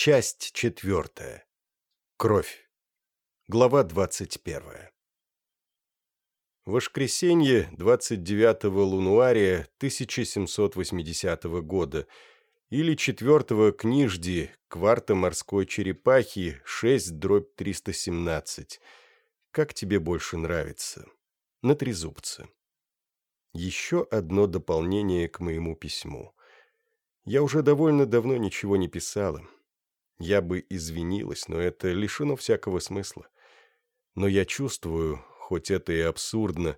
Часть четвертая. Кровь. Глава двадцать первая. Воскресенье 29-го лунуария 1780 года или 4-го книжди кварта морской черепахи 6 дробь 317. Как тебе больше нравится? На трезубце. Еще одно дополнение к моему письму. Я уже довольно давно ничего не писала. Я бы извинилась, но это лишено всякого смысла. Но я чувствую, хоть это и абсурдно,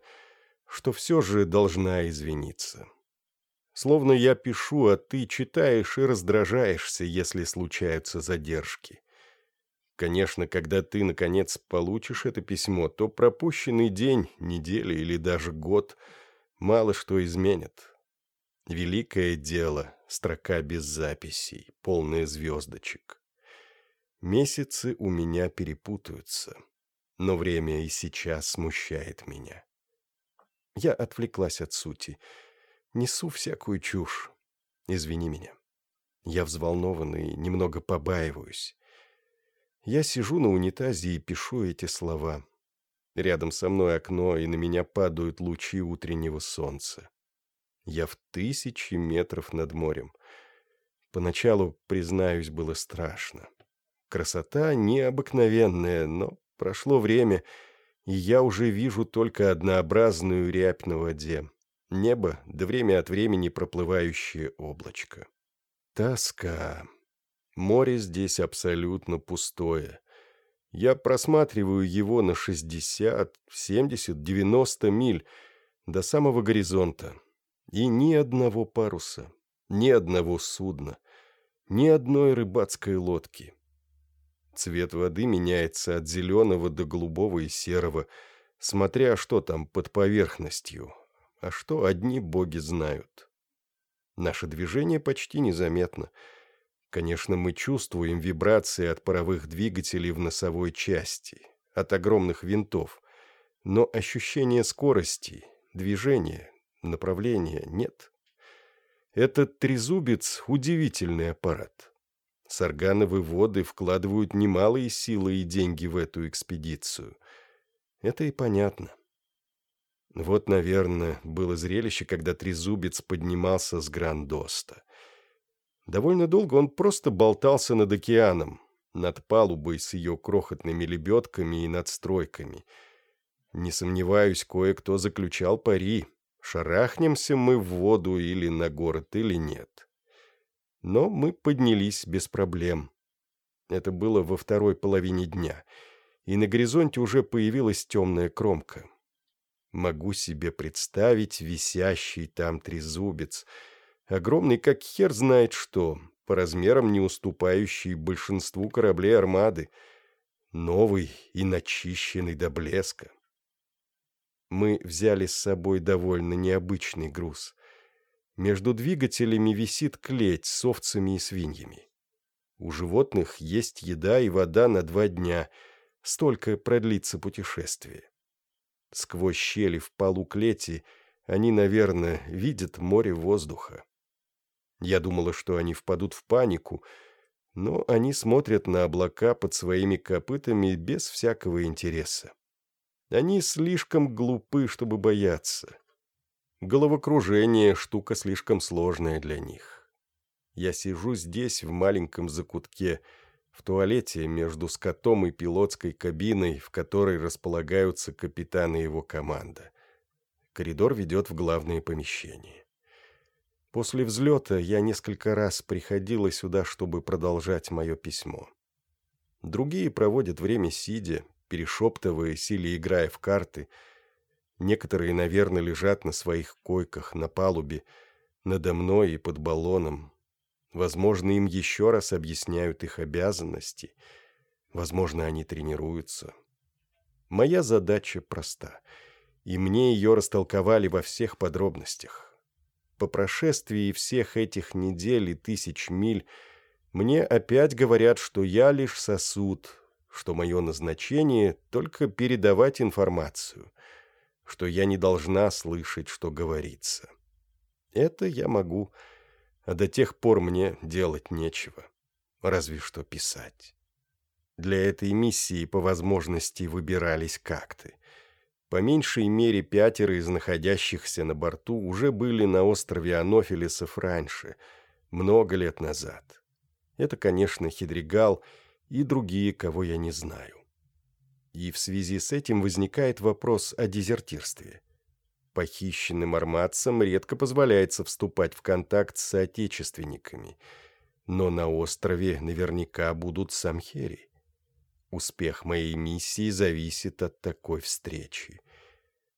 что все же должна извиниться. Словно я пишу, а ты читаешь и раздражаешься, если случаются задержки. Конечно, когда ты, наконец, получишь это письмо, то пропущенный день, неделя или даже год мало что изменит. Великое дело, строка без записей, полная звездочек. Месяцы у меня перепутаются, но время и сейчас смущает меня. Я отвлеклась от сути. Несу всякую чушь. Извини меня. Я взволнован и немного побаиваюсь. Я сижу на унитазе и пишу эти слова. Рядом со мной окно, и на меня падают лучи утреннего солнца. Я в тысячи метров над морем. Поначалу, признаюсь, было страшно. Красота необыкновенная, но прошло время, и я уже вижу только однообразную рябь на воде. Небо, да время от времени проплывающее облачко. Тоска. Море здесь абсолютно пустое. Я просматриваю его на 60, 70, 90 миль до самого горизонта. И ни одного паруса, ни одного судна, ни одной рыбацкой лодки. Цвет воды меняется от зеленого до голубого и серого, смотря что там под поверхностью, а что одни боги знают. Наше движение почти незаметно. Конечно, мы чувствуем вибрации от паровых двигателей в носовой части, от огромных винтов, но ощущения скорости, движения, направления нет. Этот трезубец – удивительный аппарат. Саргановы воды вкладывают немалые силы и деньги в эту экспедицию. Это и понятно. Вот, наверное, было зрелище, когда трезубец поднимался с Грандоста. Довольно долго он просто болтался над океаном, над палубой с ее крохотными лебедками и надстройками. Не сомневаюсь, кое-кто заключал пари, шарахнемся мы в воду или на город, или нет. Но мы поднялись без проблем. Это было во второй половине дня, и на горизонте уже появилась темная кромка. Могу себе представить висящий там трезубец, огромный как хер знает что, по размерам не уступающий большинству кораблей армады, новый и начищенный до блеска. Мы взяли с собой довольно необычный груз. Между двигателями висит клеть с овцами и свиньями. У животных есть еда и вода на два дня. Столько продлится путешествие. Сквозь щели в полу клети они, наверное, видят море воздуха. Я думала, что они впадут в панику, но они смотрят на облака под своими копытами без всякого интереса. Они слишком глупы, чтобы бояться. Головокружение – штука слишком сложная для них. Я сижу здесь, в маленьком закутке, в туалете между скотом и пилотской кабиной, в которой располагаются капитан и его команда. Коридор ведет в главное помещение. После взлета я несколько раз приходила сюда, чтобы продолжать мое письмо. Другие проводят время сидя, перешептываясь или играя в карты – Некоторые, наверное, лежат на своих койках на палубе, надо мной и под баллоном. Возможно, им еще раз объясняют их обязанности. Возможно, они тренируются. Моя задача проста, и мне ее растолковали во всех подробностях. По прошествии всех этих недель и тысяч миль мне опять говорят, что я лишь сосуд, что мое назначение — только передавать информацию — что я не должна слышать, что говорится. Это я могу, а до тех пор мне делать нечего. разве что писать. Для этой миссии по возможности выбирались какты. По меньшей мере пятеро из находящихся на борту уже были на острове Анофилисов раньше, много лет назад. Это, конечно, Хидригал и другие, кого я не знаю. И в связи с этим возникает вопрос о дезертирстве. Похищенным арматцам редко позволяется вступать в контакт с соотечественниками, но на острове наверняка будут самхери. Успех моей миссии зависит от такой встречи.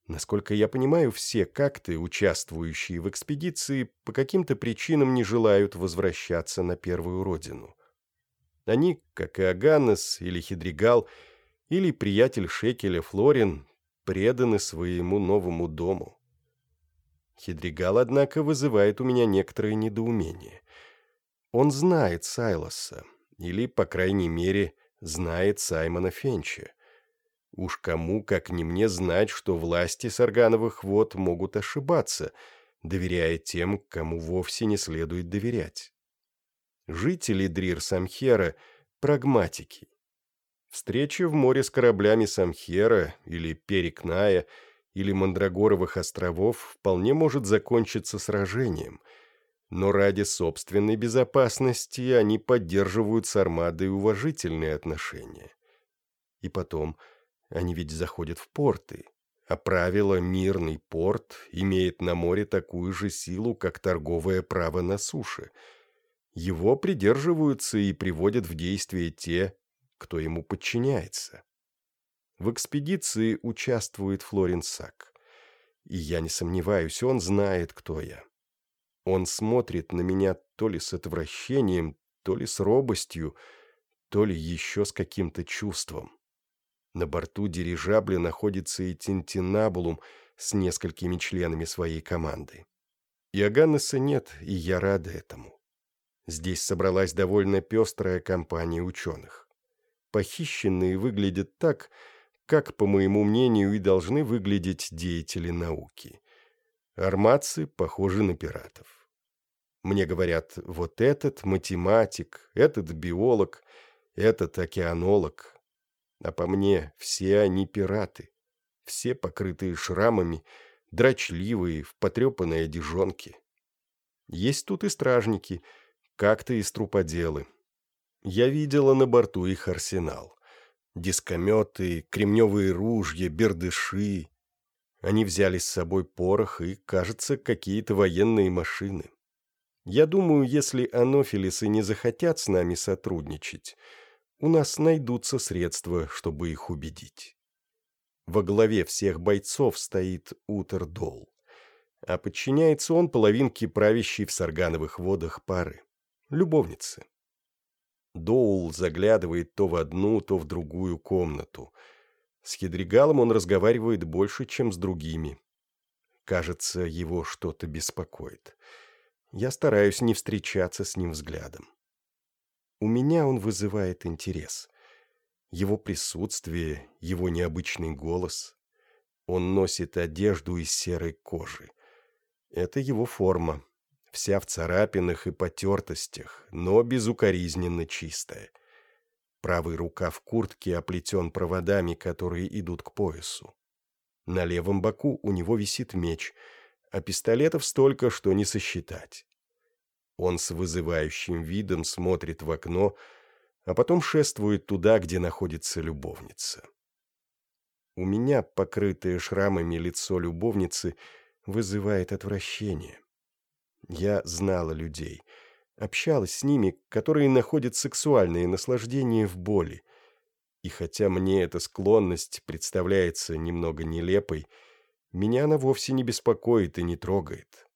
Насколько я понимаю, все какты, участвующие в экспедиции, по каким-то причинам не желают возвращаться на первую родину. Они, как и Аганес или Хидригал, или приятель Шекеля Флорин, преданы своему новому дому. Хидригал, однако, вызывает у меня некоторое недоумение. Он знает Сайлоса, или, по крайней мере, знает Саймона Фенча. Уж кому, как не мне, знать, что власти Саргановых вод могут ошибаться, доверяя тем, кому вовсе не следует доверять. Жители Дрир-Самхера – прагматики. Встреча в море с кораблями Самхера или Перекная или Мандрагоровых островов вполне может закончиться сражением – но ради собственной безопасности они поддерживают с армадой уважительные отношения. И потом, они ведь заходят в порты, а правило «мирный порт» имеет на море такую же силу, как торговое право на суше. Его придерживаются и приводят в действие те, кто ему подчиняется. В экспедиции участвует Флорин. И я не сомневаюсь, он знает, кто я. Он смотрит на меня то ли с отвращением, то ли с робостью, то ли еще с каким-то чувством. На борту дирижабля находится и Тинтинабулум с несколькими членами своей команды. Иоганнеса нет, и я рада этому. Здесь собралась довольно пестрая компания ученых. Похищенные выглядят так, как, по моему мнению, и должны выглядеть деятели науки. Арматцы похожи на пиратов. Мне говорят, вот этот математик, этот биолог, этот океанолог. А по мне все они пираты. Все покрытые шрамами, дрочливые, в потрепанной одежонке. Есть тут и стражники, как-то и струподелы. Я видела на борту их арсенал. Дискометы, кремневые ружья, бердыши, они взяли с собой порох и, кажется, какие-то военные машины. Я думаю, если анофилисы не захотят с нами сотрудничать, у нас найдутся средства, чтобы их убедить. Во главе всех бойцов стоит Утердол, а подчиняется он половинке правящей в Саргановых водах пары, любовницы. Доул заглядывает то в одну, то в другую комнату – с Хидригалом он разговаривает больше, чем с другими. Кажется, его что-то беспокоит. Я стараюсь не встречаться с ним взглядом. У меня он вызывает интерес. Его присутствие, его необычный голос. Он носит одежду из серой кожи. Это его форма, вся в царапинах и потертостях, но безукоризненно чистая. Правый рукав куртки оплетен проводами, которые идут к поясу. На левом боку у него висит меч, а пистолетов столько, что не сосчитать. Он с вызывающим видом смотрит в окно, а потом шествует туда, где находится любовница. У меня покрытое шрамами лицо любовницы вызывает отвращение. Я знала людей — общалась с ними, которые находят сексуальные наслаждения в боли. И хотя мне эта склонность представляется немного нелепой, меня она вовсе не беспокоит и не трогает.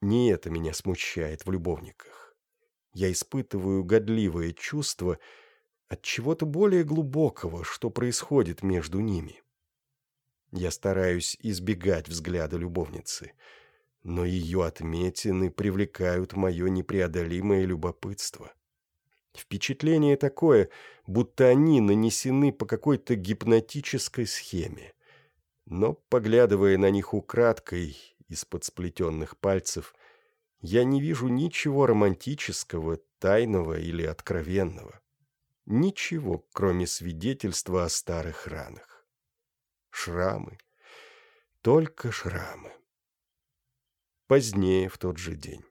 Не это меня смущает в любовниках. Я испытываю годливое чувство от чего-то более глубокого, что происходит между ними. Я стараюсь избегать взгляда любовницы — но ее отметины привлекают мое непреодолимое любопытство. Впечатление такое, будто они нанесены по какой-то гипнотической схеме. Но, поглядывая на них украдкой из-под сплетенных пальцев, я не вижу ничего романтического, тайного или откровенного. Ничего, кроме свидетельства о старых ранах. Шрамы. Только шрамы. Позднее, в тот же день.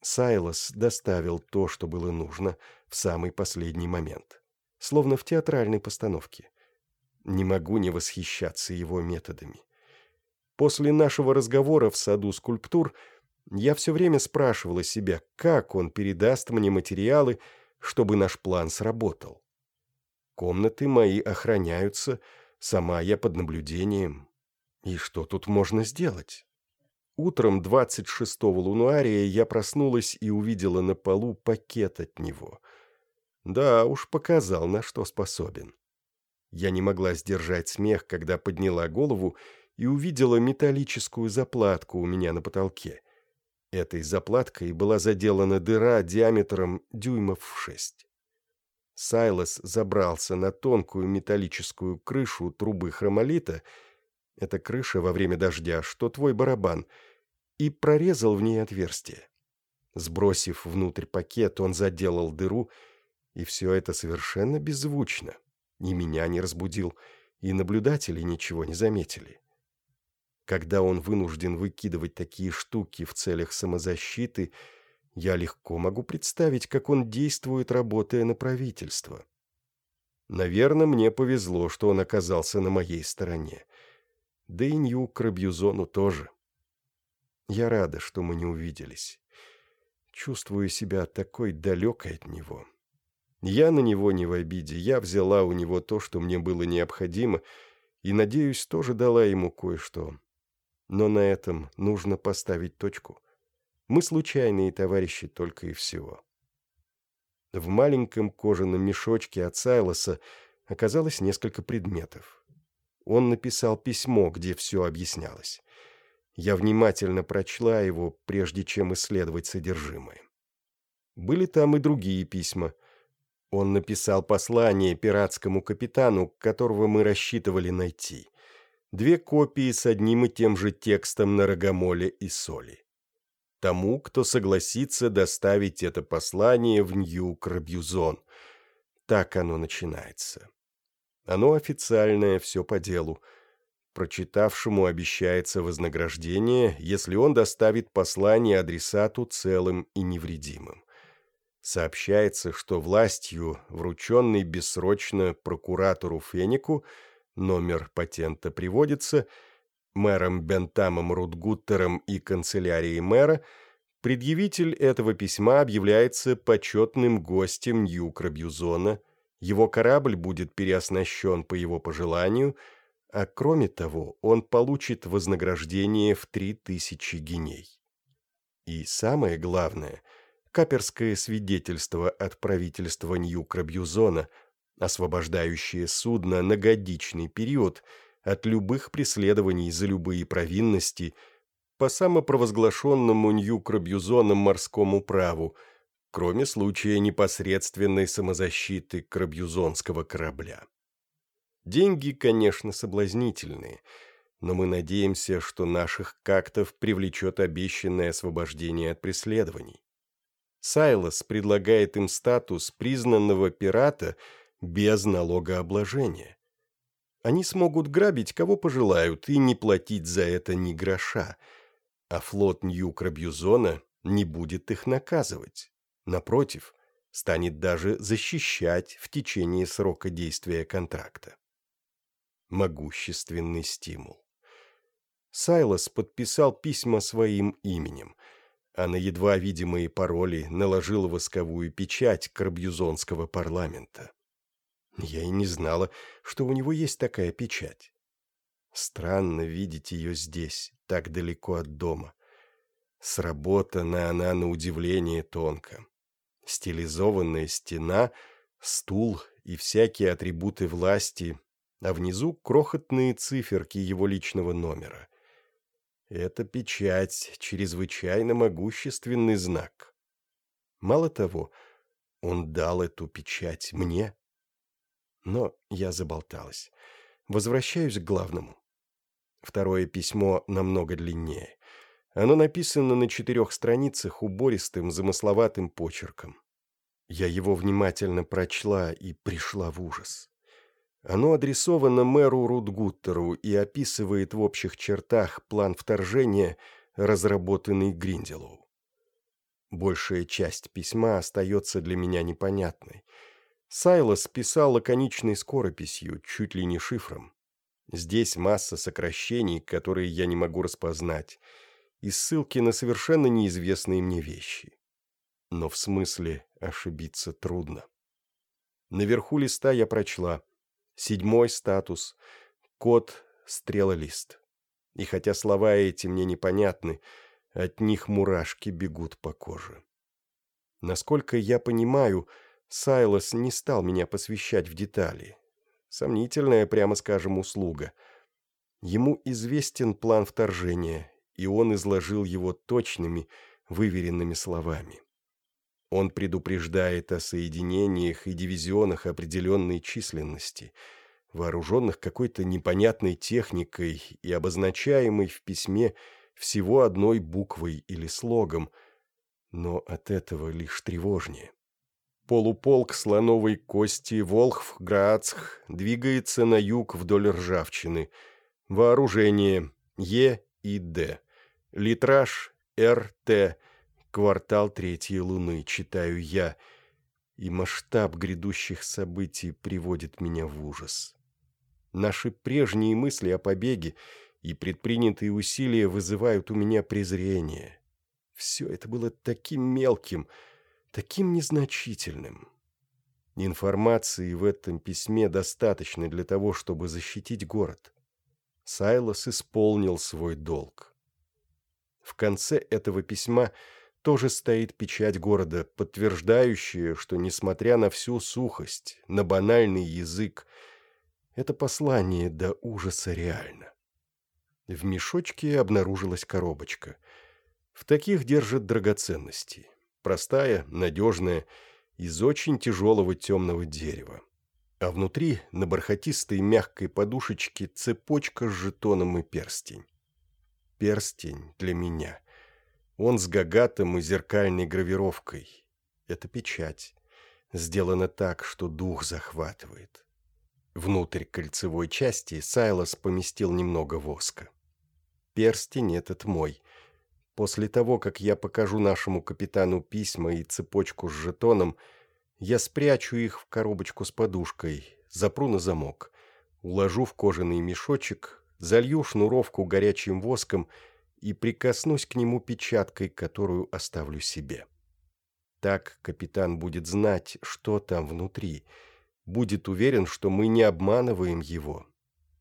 Сайлос доставил то, что было нужно, в самый последний момент. Словно в театральной постановке. Не могу не восхищаться его методами. После нашего разговора в саду скульптур я все время спрашивала себя, как он передаст мне материалы, чтобы наш план сработал. Комнаты мои охраняются, сама я под наблюдением. И что тут можно сделать? Утром 26-го лунуария я проснулась и увидела на полу пакет от него. Да, уж показал, на что способен. Я не могла сдержать смех, когда подняла голову и увидела металлическую заплатку у меня на потолке. Этой заплаткой была заделана дыра диаметром дюймов в шесть. Сайлос забрался на тонкую металлическую крышу трубы хромолита, это крыша во время дождя, что твой барабан — и прорезал в ней отверстие. Сбросив внутрь пакет, он заделал дыру, и все это совершенно беззвучно. Ни меня не разбудил, и наблюдатели ничего не заметили. Когда он вынужден выкидывать такие штуки в целях самозащиты, я легко могу представить, как он действует, работая на правительство. Наверное, мне повезло, что он оказался на моей стороне. Да и Нью Крабьюзону тоже. Я рада, что мы не увиделись. Чувствую себя такой далекой от него. Я на него не в обиде. Я взяла у него то, что мне было необходимо, и, надеюсь, тоже дала ему кое-что. Но на этом нужно поставить точку. Мы случайные товарищи только и всего. В маленьком кожаном мешочке от Сайлоса оказалось несколько предметов. Он написал письмо, где все объяснялось. Я внимательно прочла его, прежде чем исследовать содержимое. Были там и другие письма. Он написал послание пиратскому капитану, которого мы рассчитывали найти. Две копии с одним и тем же текстом на рогомоле и соли. Тому, кто согласится доставить это послание в Нью-Крабьюзон. Так оно начинается. Оно официальное, все по делу. Прочитавшему обещается вознаграждение, если он доставит послание адресату целым и невредимым. Сообщается, что властью, врученный бессрочно прокуратору Фенику, номер патента приводится, мэром Бентамом Рудгуттером и канцелярией мэра, предъявитель этого письма объявляется почетным гостем Нью-Крабьюзона, его корабль будет переоснащен по его пожеланию – а кроме того, он получит вознаграждение в три тысячи геней. И самое главное, каперское свидетельство от правительства Нью-Крабьюзона, освобождающее судно на годичный период от любых преследований за любые провинности по самопровозглашенному Нью-Крабьюзоном морскому праву, кроме случая непосредственной самозащиты крабьюзонского корабля. Деньги, конечно, соблазнительные, но мы надеемся, что наших кактов привлечет обещанное освобождение от преследований. Сайлос предлагает им статус признанного пирата без налогообложения. Они смогут грабить кого пожелают и не платить за это ни гроша, а флот Нью-Крабьюзона не будет их наказывать. Напротив, станет даже защищать в течение срока действия контракта могущественный стимул. Сайлос подписал письма своим именем, а на едва видимые пароли наложил восковую печать Карбюзонского парламента. Я и не знала, что у него есть такая печать. Странно видеть ее здесь, так далеко от дома. Сработана она на удивление тонко. Стилизованная стена, стул и всякие атрибуты власти а внизу крохотные циферки его личного номера. Это печать, чрезвычайно могущественный знак. Мало того, он дал эту печать мне. Но я заболталась. Возвращаюсь к главному. Второе письмо намного длиннее. Оно написано на четырех страницах убористым, замысловатым почерком. Я его внимательно прочла и пришла в ужас. Оно адресовано мэру Рудгуттеру и описывает в общих чертах план вторжения, разработанный Гринделоу. Большая часть письма остается для меня непонятной. Сайлос писал лаконичной скорописью, чуть ли не шифром. Здесь масса сокращений, которые я не могу распознать, и ссылки на совершенно неизвестные мне вещи. Но в смысле ошибиться трудно. Наверху листа я прочла «Седьмой статус», код «Стрелолист». И хотя слова эти мне непонятны, от них мурашки бегут по коже. Насколько я понимаю, Сайлос не стал меня посвящать в детали. Сомнительная, прямо скажем, услуга. Ему известен план вторжения, и он изложил его точными, выверенными словами. Он предупреждает о соединениях и дивизионах определенной численности, вооруженных какой-то непонятной техникой и обозначаемой в письме всего одной буквой или слогом, но от этого лишь тревожнее. Полуполк слоновой кости Волхв Грацх двигается на юг вдоль ржавчины. Вооружение Е и Д. Литраж РТ. Квартал третьей луны, читаю я. И масштаб грядущих событий приводит меня в ужас. Наши прежние мысли о побеге и предпринятые усилия вызывают у меня презрение. Все это было таким мелким, таким незначительным. Информации в этом письме достаточно для того, чтобы защитить город. Сайлос исполнил свой долг. В конце этого письма тоже стоит печать города, подтверждающая, что, несмотря на всю сухость, на банальный язык, это послание до ужаса реально. В мешочке обнаружилась коробочка. В таких держат драгоценности. Простая, надежная, из очень тяжелого темного дерева. А внутри, на бархатистой мягкой подушечке, цепочка с жетоном и перстень. Перстень для меня. Он с гагатом и зеркальной гравировкой. Это печать. Сделана так, что дух захватывает. Внутрь кольцевой части Сайлос поместил немного воска перстень этот мой. После того, как я покажу нашему капитану письма и цепочку с жетоном, я спрячу их в коробочку с подушкой, запру на замок, уложу в кожаный мешочек, залью шнуровку горячим воском и прикоснусь к нему печаткой, которую оставлю себе. Так капитан будет знать, что там внутри, будет уверен, что мы не обманываем его,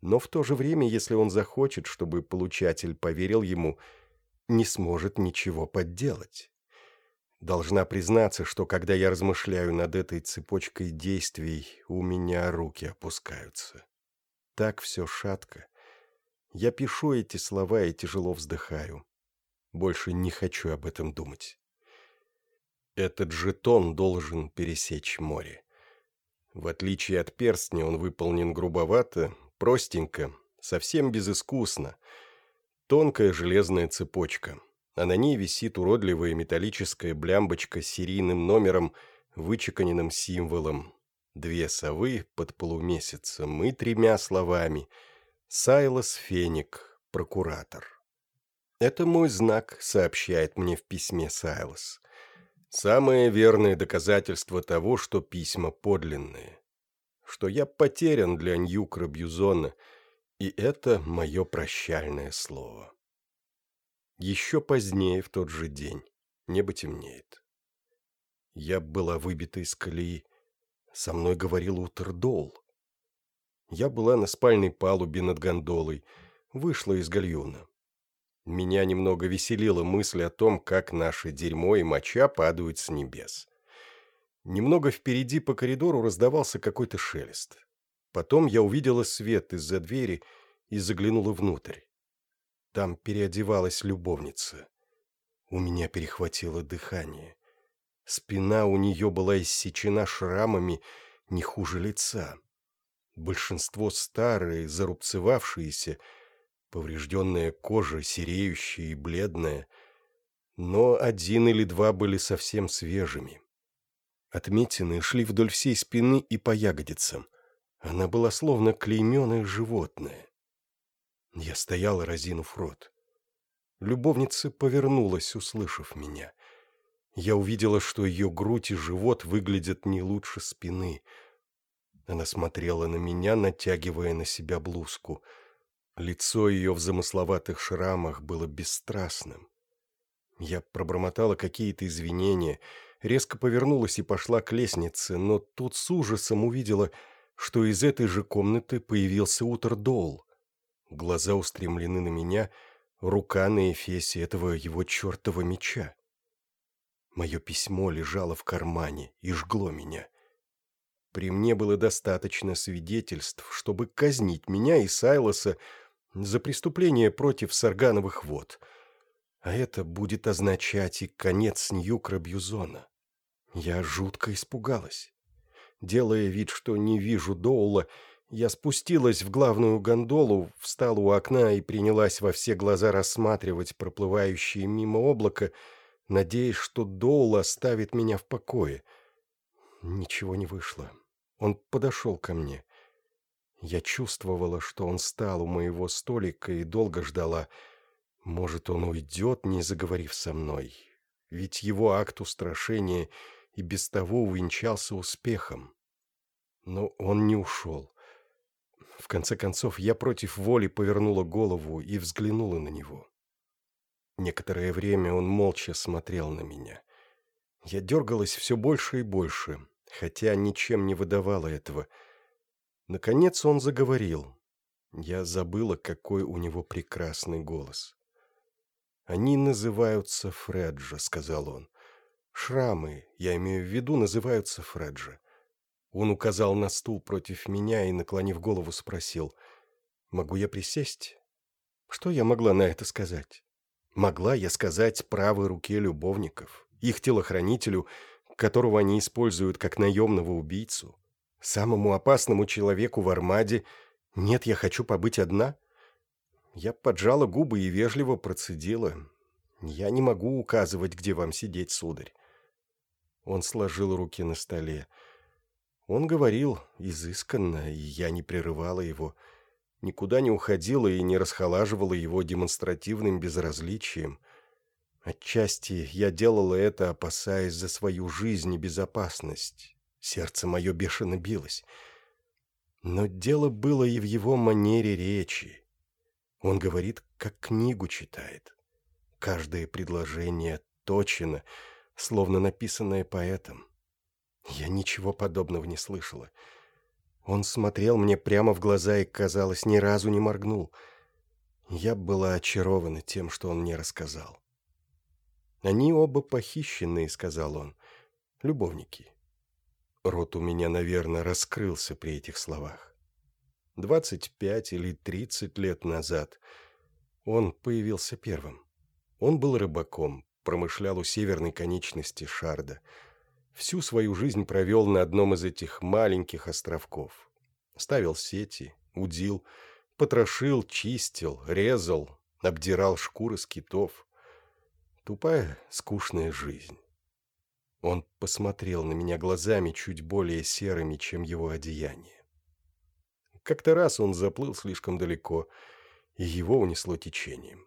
но в то же время, если он захочет, чтобы получатель поверил ему, не сможет ничего подделать. Должна признаться, что когда я размышляю над этой цепочкой действий, у меня руки опускаются. Так все шатко. Я пишу эти слова и тяжело вздыхаю. Больше не хочу об этом думать. Этот жетон должен пересечь море. В отличие от перстня, он выполнен грубовато, Простенько, совсем безыскусно. Тонкая железная цепочка, а на ней висит уродливая металлическая блямбочка с серийным номером, вычеканенным символом. Две совы под полумесяцем и тремя словами «Сайлос Феник, прокуратор». «Это мой знак», — сообщает мне в письме Сайлос. «Самое верное доказательство того, что письма подлинные что я потерян для Ньюкра Бьюзона, и это мое прощальное слово. Еще позднее, в тот же день, небо темнеет. Я была выбита из колеи. Со мной говорил Утердол. Я была на спальной палубе над гондолой, вышла из гальюна. Меня немного веселила мысль о том, как наше дерьмо и моча падают с небес. Немного впереди по коридору раздавался какой-то шелест. Потом я увидела свет из-за двери и заглянула внутрь. Там переодевалась любовница. У меня перехватило дыхание. Спина у нее была иссечена шрамами не хуже лица. Большинство старые, зарубцевавшиеся, Поврежденная кожа, сереющая и бледная. Но один или два были совсем свежими. Отметины шли вдоль всей спины и по ягодицам. Она была словно клейменное животное. Я стоял, разинув рот. Любовница повернулась, услышав меня. Я увидела, что ее грудь и живот выглядят не лучше спины. Она смотрела на меня, натягивая на себя блузку. Лицо ее в замысловатых шрамах было бесстрастным. Я пробормотала какие-то извинения, резко повернулась и пошла к лестнице, но тут с ужасом увидела, что из этой же комнаты появился Утер Доул. Глаза устремлены на меня, рука на эфесе этого его чертова меча. Мое письмо лежало в кармане и жгло меня. При мне было достаточно свидетельств, чтобы казнить меня и Сайлоса за преступление против Саргановых вод. А это будет означать и конец Ньюкра-Бьюзона. Я жутко испугалась. Делая вид, что не вижу Доула, я спустилась в главную гондолу, встала у окна и принялась во все глаза рассматривать проплывающее мимо облако, надеясь, что Доул оставит меня в покое. Ничего не вышло. Он подошел ко мне. Я чувствовала, что он стал у моего столика и долго ждала. Может, он уйдет, не заговорив со мной. Ведь его акт устрашения и без того увенчался успехом. Но он не ушел. В конце концов, я против воли повернула голову и взглянула на него. Некоторое время он молча смотрел на меня. Я дергалась все больше и больше, хотя ничем не выдавала этого. Наконец он заговорил. Я забыла, какой у него прекрасный голос. «Они называются Фреджа», — сказал он. «Шрамы, я имею в виду, называются Фреджа». Он указал на стул против меня и, наклонив голову, спросил, «Могу я присесть?» Что я могла на это сказать? Могла я сказать правой руке любовников, их телохранителю, которого они используют как наемного убийцу, самому опасному человеку в Армаде «Нет, я хочу побыть одна»? Я поджала губы и вежливо процедила. «Я не могу указывать, где вам сидеть, сударь». Он сложил руки на столе. Он говорил изысканно, и я не прерывала его никуда не уходила и не расхолаживала его демонстративным безразличием. Отчасти я делала это, опасаясь за свою жизнь и безопасность. Сердце мое бешено билось. Но дело было и в его манере речи. Он говорит, как книгу читает. Каждое предложение точно, словно написанное поэтом. Я ничего подобного не слышала. — он смотрел мне прямо в глаза и, казалось, ни разу не моргнул. Я была очарована тем, что он мне рассказал. «Они оба похищенные», — сказал он, — «любовники». Рот у меня, наверное, раскрылся при этих словах. Двадцать пять или тридцать лет назад он появился первым. Он был рыбаком, промышлял у северной конечности Шарда — всю свою жизнь провел на одном из этих маленьких островков. Ставил сети, удил, потрошил, чистил, резал, обдирал шкуры с китов. Тупая, скучная жизнь. Он посмотрел на меня глазами чуть более серыми, чем его одеяние. Как-то раз он заплыл слишком далеко, и его унесло течением.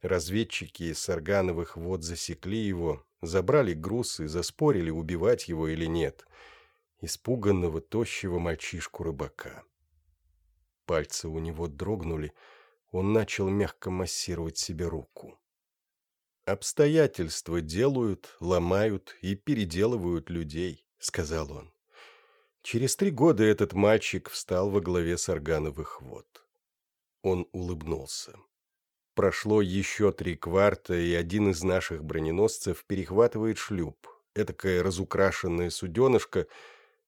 Разведчики из Саргановых вод засекли его, забрали груз и заспорили, убивать его или нет. Испуганного, тощего мальчишку-рыбака. Пальцы у него дрогнули, он начал мягко массировать себе руку. «Обстоятельства делают, ломают и переделывают людей», — сказал он. Через три года этот мальчик встал во главе Саргановых вод. Он улыбнулся. Прошло еще три кварта, и один из наших броненосцев перехватывает шлюп, этакое разукрашенное суденышко,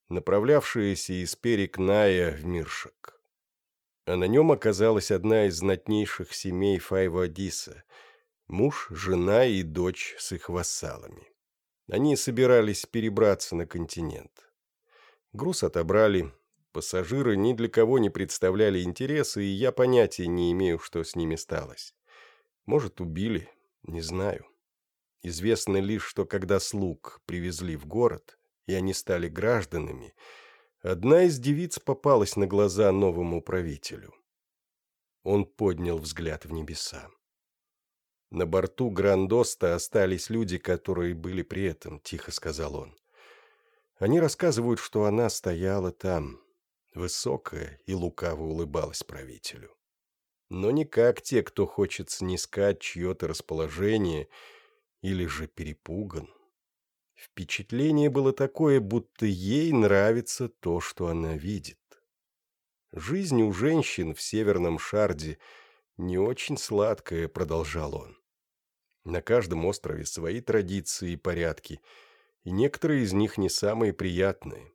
направлявшееся из перек Ная в Миршек. А на нем оказалась одна из знатнейших семей Файва-Адиса, муж, жена и дочь с их вассалами. Они собирались перебраться на континент. Груз отобрали, Пассажиры ни для кого не представляли интереса, и я понятия не имею, что с ними сталось. Может, убили, не знаю. Известно лишь, что когда слуг привезли в город, и они стали гражданами, одна из девиц попалась на глаза новому правителю. Он поднял взгляд в небеса. «На борту Грандоста остались люди, которые были при этом», — тихо сказал он. «Они рассказывают, что она стояла там, высокая и лукаво улыбалась правителю. Но не как те, кто хочет снискать чье-то расположение или же перепуган. Впечатление было такое, будто ей нравится то, что она видит. Жизнь у женщин в Северном Шарде не очень сладкая, продолжал он. На каждом острове свои традиции и порядки, и некоторые из них не самые приятные.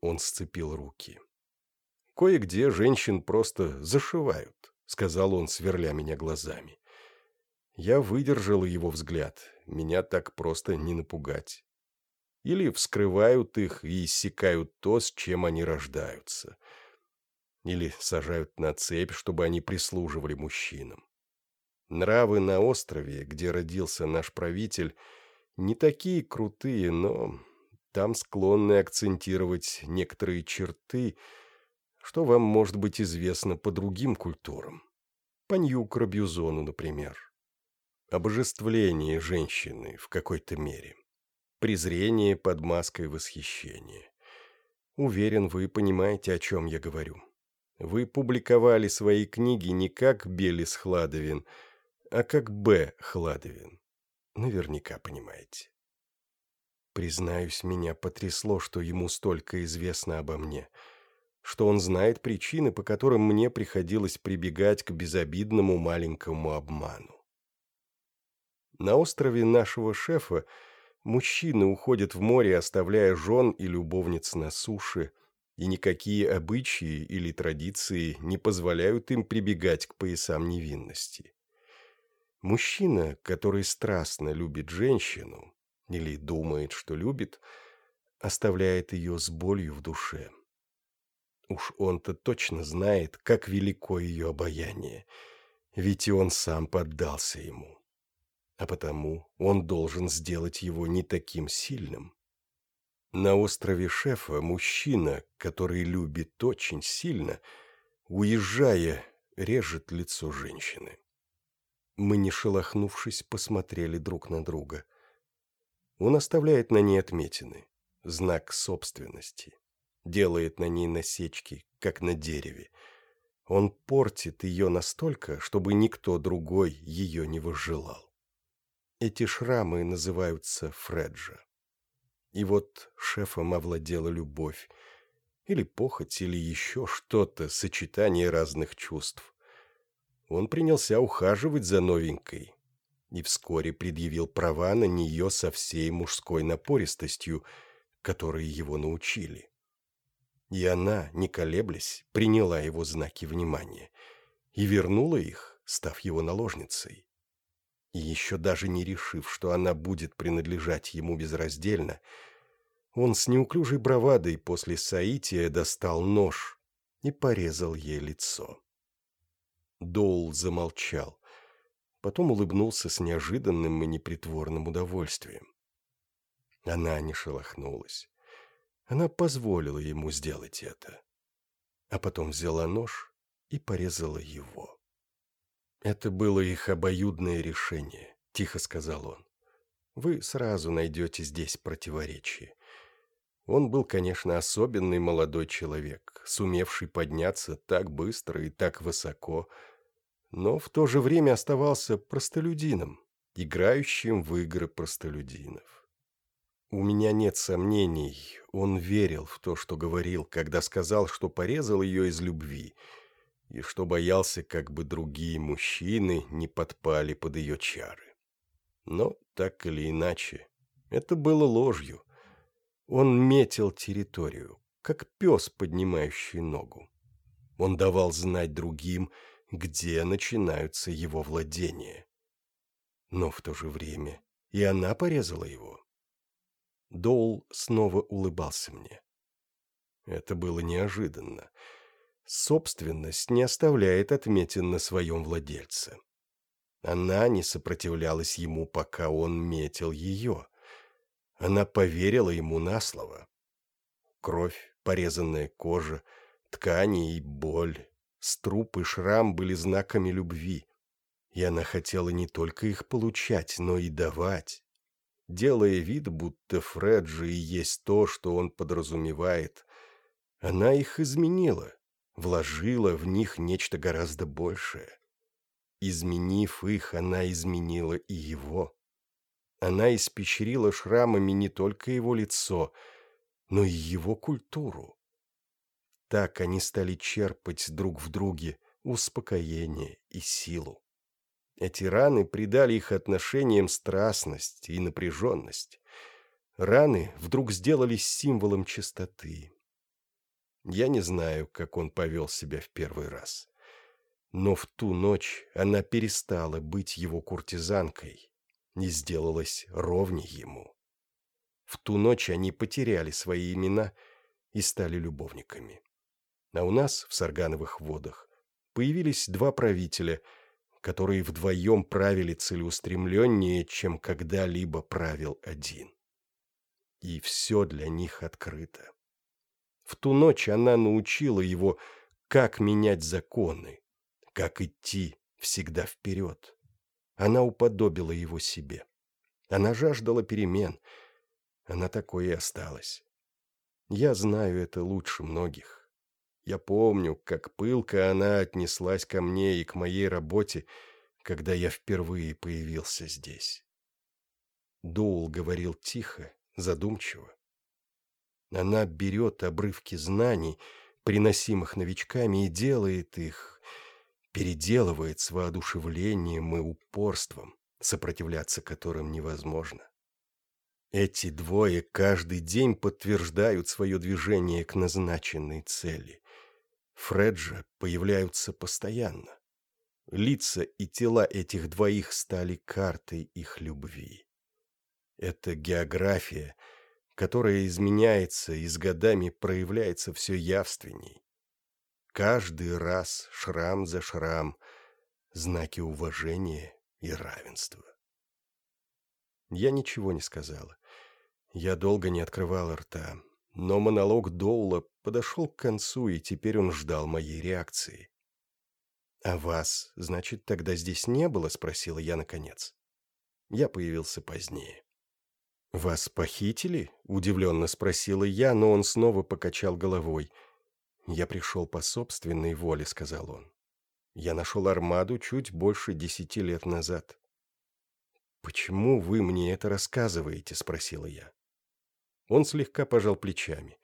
Он сцепил руки. Кое-где женщин просто зашивают, сказал он, сверля меня глазами. Я выдержал его взгляд, меня так просто не напугать. Или вскрывают их и иссякают то, с чем они рождаются — или сажают на цепь, чтобы они прислуживали мужчинам. Нравы на острове, где родился наш правитель, не такие крутые, но там склонны акцентировать некоторые черты, что вам может быть известно по другим культурам. По Нью-Крабьюзону, например. Обожествление женщины в какой-то мере. Презрение под маской восхищения. Уверен, вы понимаете, о чем я говорю. Вы публиковали свои книги не как Белис Хладовин, а как Б. Хладовин. Наверняка понимаете. Признаюсь, меня потрясло, что ему столько известно обо мне, что он знает причины, по которым мне приходилось прибегать к безобидному маленькому обману. На острове нашего шефа мужчины уходят в море, оставляя жен и любовниц на суше – и никакие обычаи или традиции не позволяют им прибегать к поясам невинности. Мужчина, который страстно любит женщину, или думает, что любит, оставляет ее с болью в душе. Уж он-то точно знает, как велико ее обаяние, ведь и он сам поддался ему. А потому он должен сделать его не таким сильным. На острове Шефа мужчина, который любит очень сильно, уезжая, режет лицо женщины. Мы, не шелохнувшись, посмотрели друг на друга. Он оставляет на ней отметины, знак собственности, делает на ней насечки, как на дереве. Он портит ее настолько, чтобы никто другой ее не возжелал. Эти шрамы называются Фреджа. И вот шефом овладела любовь. Или похоть, или еще что-то, сочетание разных чувств. Он принялся ухаживать за новенькой и вскоре предъявил права на нее со всей мужской напористостью, которой его научили. И она, не колеблясь, приняла его знаки внимания и вернула их, став его наложницей. И еще даже не решив, что она будет принадлежать ему безраздельно, он с неуклюжей бравадой после соития достал нож и порезал ей лицо. Доул замолчал, потом улыбнулся с неожиданным и непритворным удовольствием. Она не шелохнулась. Она позволила ему сделать это. А потом взяла нож и порезала его. «Это было их обоюдное решение», — тихо сказал он. «Вы сразу найдете здесь противоречие. Он был, конечно, особенный молодой человек, сумевший подняться так быстро и так высоко, но в то же время оставался простолюдином, играющим в игры простолюдинов. У меня нет сомнений, он верил в то, что говорил, когда сказал, что порезал ее из любви, и что боялся, как бы другие мужчины не подпали под ее чары. Но, так или иначе, это было ложью. Он метил территорию, как пес, поднимающий ногу. Он давал знать другим, где начинаются его владения. Но в то же время и она порезала его. Доул снова улыбался мне. Это было неожиданно. Собственность не оставляет отметин на своем владельце. Она не сопротивлялась ему, пока он метил ее. Она поверила ему на слово. Кровь, порезанная кожа, ткани и боль, струп и шрам были знаками любви. И она хотела не только их получать, но и давать. Делая вид, будто Фреджи и есть то, что он подразумевает, она их изменила, вложила в них нечто гораздо большее. Изменив их, она изменила и его. Она испещрила шрамами не только его лицо, но и его культуру. Так они стали черпать друг в друге успокоение и силу. Эти раны придали их отношениям страстность и напряженность. Раны вдруг сделались символом чистоты. Я не знаю, как он повел себя в первый раз. Но в ту ночь она перестала быть его куртизанкой, не сделалась ровней ему. В ту ночь они потеряли свои имена и стали любовниками. А у нас, в Саргановых водах, появились два правителя, которые вдвоем правили целеустремленнее, чем когда-либо правил один. И все для них открыто. В ту ночь она научила его, как менять законы, как идти всегда вперед. Она уподобила его себе. Она жаждала перемен. Она такой и осталась. Я знаю это лучше многих. Я помню, как пылко она отнеслась ко мне и к моей работе, когда я впервые появился здесь. Доул говорил тихо, задумчиво. Она берет обрывки знаний, приносимых новичками, и делает их переделывает с воодушевлением и упорством, сопротивляться которым невозможно. Эти двое каждый день подтверждают свое движение к назначенной цели. Фреджа появляются постоянно. Лица и тела этих двоих стали картой их любви. Это география, которая изменяется и с годами проявляется все явственней. Каждый раз шрам за шрам, знаки уважения и равенства. Я ничего не сказала. Я долго не открывала рта, но монолог Доула подошел к концу, и теперь он ждал моей реакции. «А вас, значит, тогда здесь не было?» — спросила я наконец. Я появился позднее. «Вас похитили?» — удивленно спросила я, но он снова покачал головой — «Я пришел по собственной воле», — сказал он. «Я нашел армаду чуть больше десяти лет назад». «Почему вы мне это рассказываете?» — спросила я. Он слегка пожал плечами.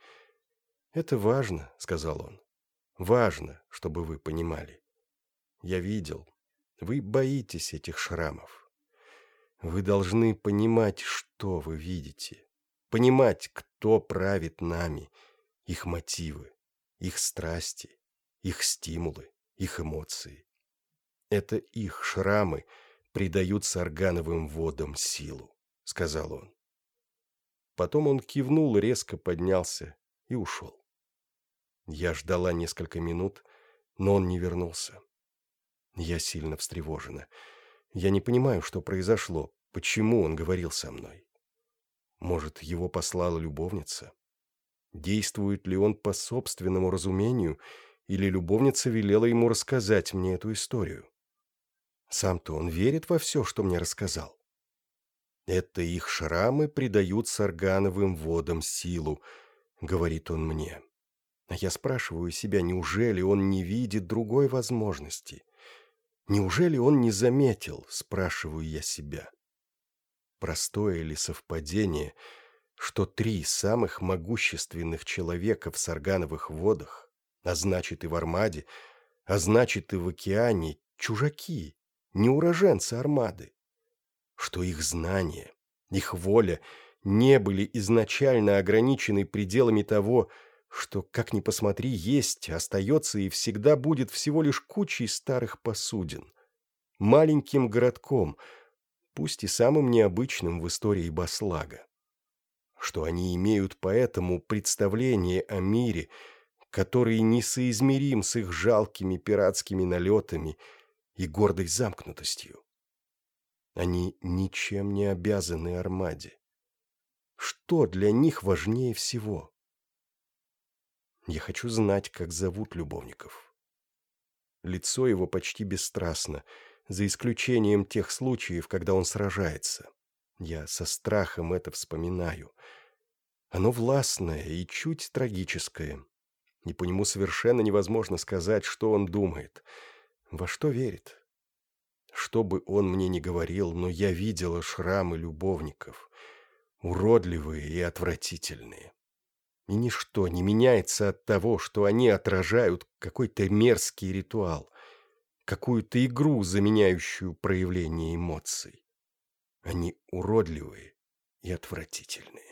«Это важно», — сказал он. «Важно, чтобы вы понимали. Я видел. Вы боитесь этих шрамов. Вы должны понимать, что вы видите. Понимать, кто правит нами, их мотивы их страсти, их стимулы, их эмоции. Это их шрамы придают саргановым водам силу, сказал он. Потом он кивнул, резко поднялся и ушел. Я ждала несколько минут, но он не вернулся. Я сильно встревожена. Я не понимаю, что произошло, почему он говорил со мной. Может, его послала любовница? Действует ли он по собственному разумению, или любовница велела ему рассказать мне эту историю? Сам-то он верит во все, что мне рассказал. Это их шрамы придают саргановым водам силу, говорит он мне. А я спрашиваю себя, неужели он не видит другой возможности? Неужели он не заметил, спрашиваю я себя. Простое ли совпадение — что три самых могущественных человека в Саргановых водах, а значит и в Армаде, а значит и в океане, чужаки, не уроженцы Армады, что их знания, их воля не были изначально ограничены пределами того, что, как ни посмотри, есть, остается и всегда будет всего лишь кучей старых посудин, маленьким городком, пусть и самым необычным в истории Баслага что они имеют поэтому представление о мире, который несоизмерим с их жалкими пиратскими налетами и гордой замкнутостью. Они ничем не обязаны Армаде. Что для них важнее всего? Я хочу знать, как зовут любовников. Лицо его почти бесстрастно, за исключением тех случаев, когда он сражается. Я со страхом это вспоминаю. Оно властное и чуть трагическое. И по нему совершенно невозможно сказать, что он думает, во что верит. Что бы он мне ни говорил, но я видела шрамы любовников, уродливые и отвратительные. И ничто не меняется от того, что они отражают какой-то мерзкий ритуал, какую-то игру, заменяющую проявление эмоций. Они уродливые и отвратительные.